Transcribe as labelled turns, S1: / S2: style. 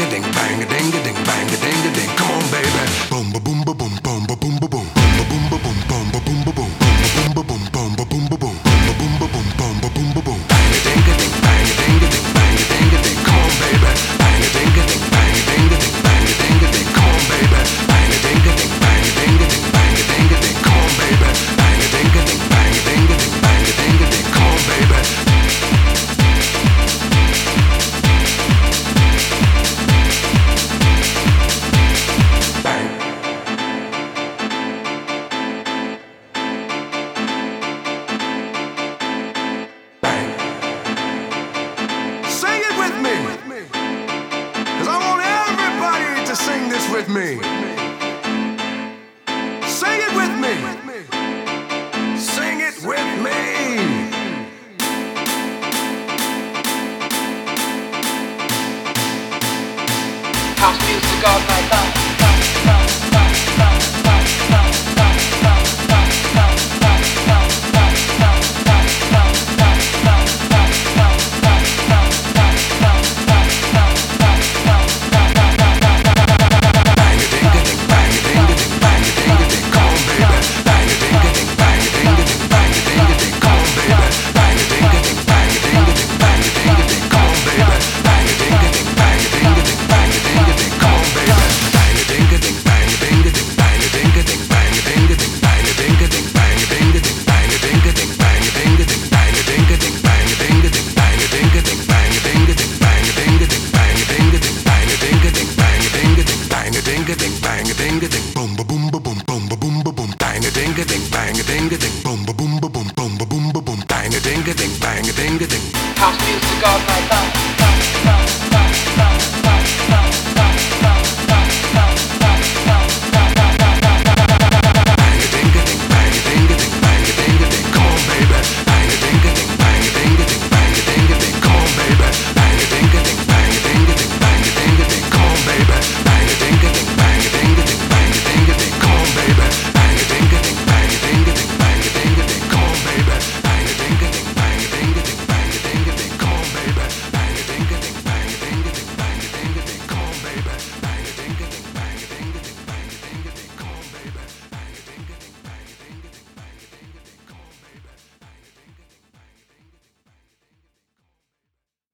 S1: getting me. Sing it with me. Sing it with me. House music all night long. boom Boom! boom Boom! boom boom Boom! boom Boom! boom bang a ding a ding bang a ding a ding. House music all night long.